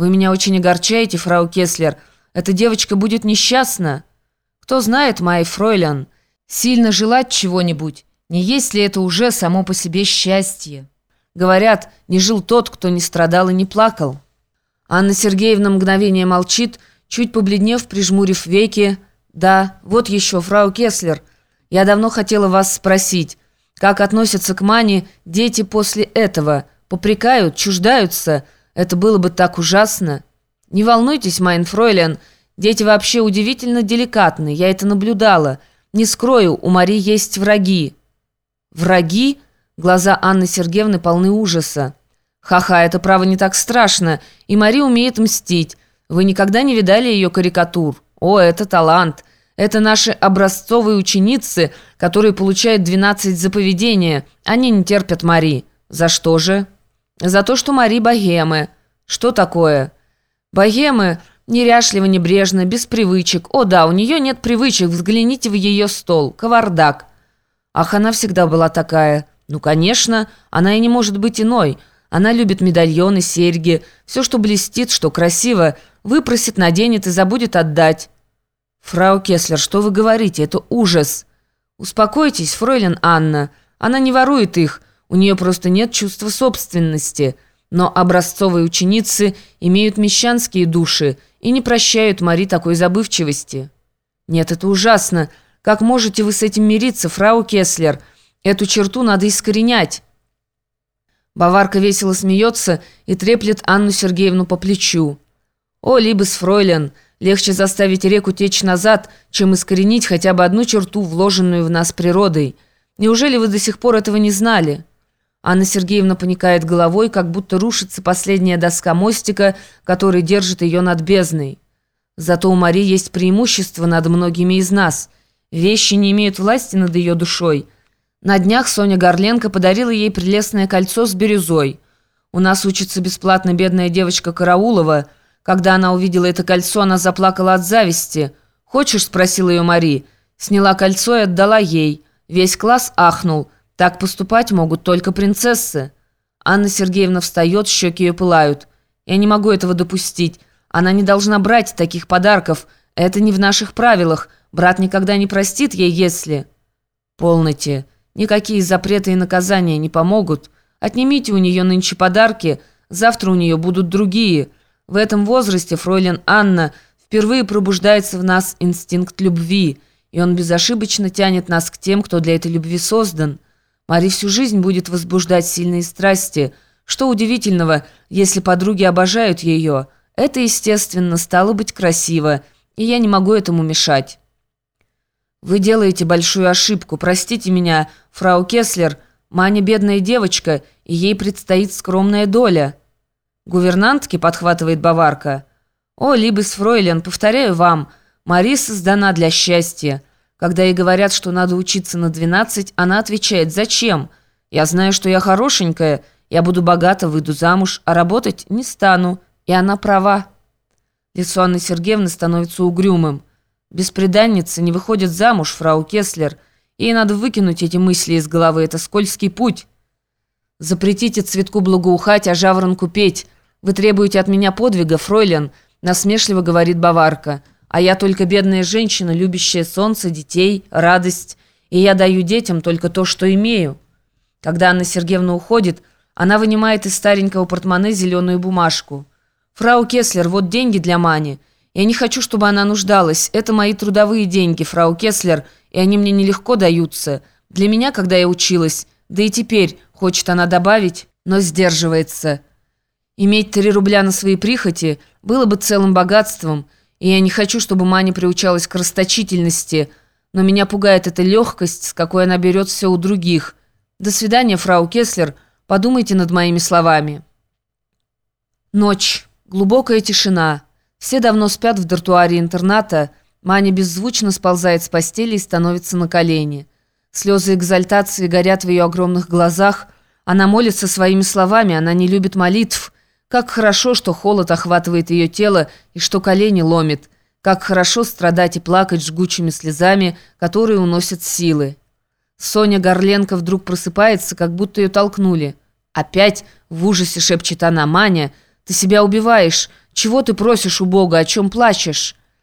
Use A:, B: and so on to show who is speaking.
A: Вы меня очень огорчаете, фрау Кеслер. Эта девочка будет несчастна. Кто знает, май фройлен, сильно желать чего-нибудь, не есть ли это уже само по себе счастье? Говорят, не жил тот, кто не страдал и не плакал. Анна Сергеевна мгновение молчит, чуть побледнев, прижмурив веки. «Да, вот еще, фрау Кеслер, я давно хотела вас спросить, как относятся к Мане дети после этого? Попрекают, чуждаются?» Это было бы так ужасно. Не волнуйтесь, Майн Фройлен, дети вообще удивительно деликатны, я это наблюдала. Не скрою, у Мари есть враги». «Враги?» Глаза Анны Сергеевны полны ужаса. «Ха-ха, это право не так страшно, и Мари умеет мстить. Вы никогда не видали ее карикатур? О, это талант!» Это наши образцовые ученицы, которые получают 12 за поведение. Они не терпят Мари. За что же?» За то, что Мари богемы. Что такое? Богемы неряшливо, небрежно, без привычек. О да, у нее нет привычек, взгляните в ее стол. Кавардак. Ах, она всегда была такая. Ну, конечно, она и не может быть иной. Она любит медальоны, серьги, все, что блестит, что красиво, выпросит, наденет и забудет отдать. Фрау Кеслер, что вы говорите? Это ужас. Успокойтесь, фройлен Анна. Она не ворует их, у нее просто нет чувства собственности. Но образцовые ученицы имеют мещанские души и не прощают Мари такой забывчивости. Нет, это ужасно. Как можете вы с этим мириться, фрау Кеслер? Эту черту надо искоренять. Баварка весело смеется и треплет Анну Сергеевну по плечу. «О, Либес Фройлен, легче заставить реку течь назад, чем искоренить хотя бы одну черту, вложенную в нас природой. Неужели вы до сих пор этого не знали?» Анна Сергеевна поникает головой, как будто рушится последняя доска мостика, который держит ее над бездной. Зато у Марии есть преимущество над многими из нас. Вещи не имеют власти над ее душой. На днях Соня Горленко подарила ей прелестное кольцо с бирюзой. У нас учится бесплатно бедная девочка Караулова. Когда она увидела это кольцо, она заплакала от зависти. «Хочешь?» – спросила ее Мари. Сняла кольцо и отдала ей. Весь класс ахнул – так поступать могут только принцессы. Анна Сергеевна встает, щеки ее пылают. Я не могу этого допустить. Она не должна брать таких подарков. Это не в наших правилах. Брат никогда не простит ей, если... Полноте. Никакие запреты и наказания не помогут. Отнимите у нее нынче подарки, завтра у нее будут другие. В этом возрасте фройлен Анна впервые пробуждается в нас инстинкт любви, и он безошибочно тянет нас к тем, кто для этой любви создан. Мари всю жизнь будет возбуждать сильные страсти. Что удивительного, если подруги обожают ее? Это, естественно, стало быть красиво, и я не могу этому мешать. Вы делаете большую ошибку. Простите меня, фрау Кеслер. Маня бедная девочка, и ей предстоит скромная доля. Гувернантки, подхватывает Баварка. О, Либес Фройлен, повторяю вам, Мари создана для счастья. Когда ей говорят, что надо учиться на 12, она отвечает «Зачем? Я знаю, что я хорошенькая, я буду богата, выйду замуж, а работать не стану». И она права. Лицо Анны Сергеевны становится угрюмым. Беспреданница не выходит замуж, фрау Кеслер. Ей надо выкинуть эти мысли из головы, это скользкий путь. Запретите цветку благоухать, а жаворонку петь. Вы требуете от меня подвига, фройлен, насмешливо говорит Баварка. А я только бедная женщина, любящая солнце, детей, радость. И я даю детям только то, что имею. Когда Анна Сергеевна уходит, она вынимает из старенького портмоне зеленую бумажку. «Фрау Кеслер, вот деньги для Мани. Я не хочу, чтобы она нуждалась. Это мои трудовые деньги, фрау Кеслер, и они мне нелегко даются. Для меня, когда я училась, да и теперь, хочет она добавить, но сдерживается. Иметь три рубля на свои прихоти было бы целым богатством – и я не хочу, чтобы Маня приучалась к расточительности, но меня пугает эта легкость, с какой она берет все у других. До свидания, фрау Кеслер, подумайте над моими словами. Ночь. Глубокая тишина. Все давно спят в дартуаре интерната. Маня беззвучно сползает с постели и становится на колени. Слезы экзальтации горят в ее огромных глазах. Она молится своими словами, она не любит молитв – как хорошо, что холод охватывает ее тело и что колени ломит. Как хорошо страдать и плакать жгучими слезами, которые уносят силы. Соня Горленко вдруг просыпается, как будто ее толкнули. «Опять?» — в ужасе шепчет она. «Маня, ты себя убиваешь. Чего ты просишь у Бога, о чем плачешь?